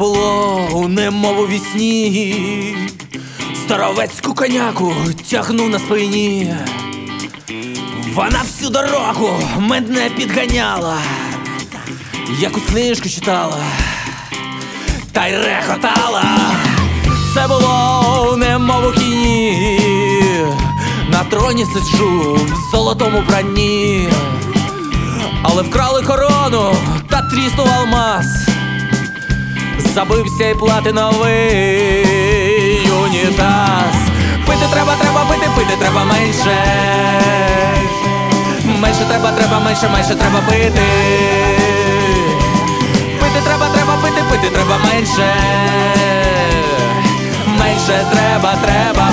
Було у немов у вісні. Старовецьку коняку тягну на спині. Вона всю дорогу мене підганяла, якусь книжку читала, та й рехотала. Це було немов у кіні. На троні сиджу в золотому бранні, але вкрали корону та тріснув алмаз. Забився і платиновий унітаз. Пити треба, треба пити, пити треба менше. Менше треба, треба, менше, менше треба пити. Пити треба, треба пити, пити треба менше. Менше треба, треба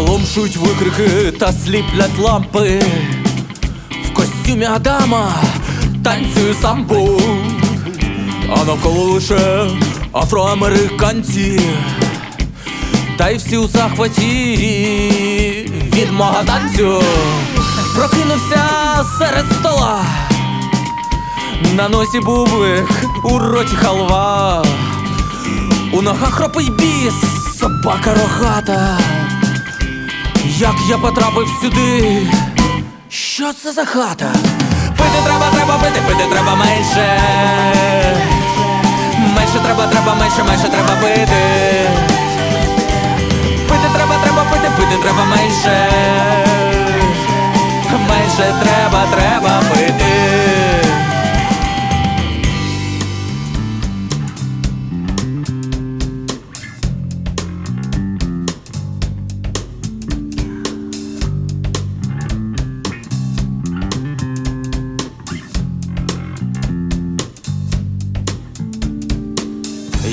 Приголомшують викрики та сліплять лампи. В костюмі Адама танцюю самбу А навколо лише афроамериканці. Та й всі у захваті від мого танцю Прокинувся серед стола. На носі бублик, у роті халва. У ногах хропить біс, собака рогата як я потрапив сюди? Що це за хата? Пити треба, треба пити, пити треба менше. Менше треба, треба, менше, менше треба пити. Пити треба, треба пити, пити треба менше.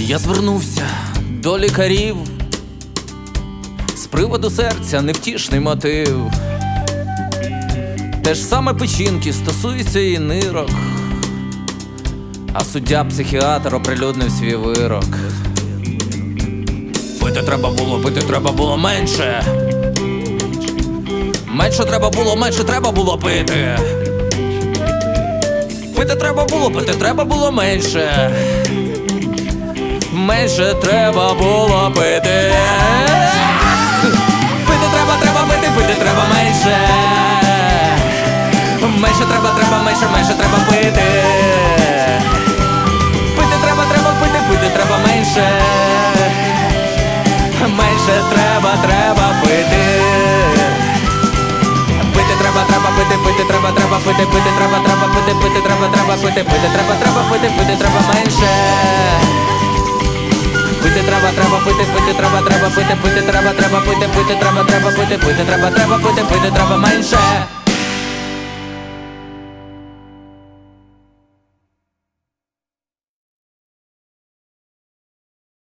Я звернувся до лікарів з приводу серця невтішний мотив. Те ж саме печінки стосується і нирок, а суддя психіатр оприлюднив свій вирок. Пити треба було, пити треба було менше. Менше треба було, менше треба було пити. Пити треба було, пити треба було менше. Менше треба було пити. Пити треба, треба пити, пити треба менше. Менше треба, треба, менше, менше треба пити. Пити треба, треба пити, пити треба менше. Менше треба, треба пити. Пити треба, треба пити, пити треба, треба пити, пити треба, треба пити, пити треба, треба пити, пити треба, треба пити, пити треба менше. Пити треба, треба пити, пити треба, треба пити, пити треба, треба пити, пити треба, треба пити, пити треба, треба пити, пити треба менше.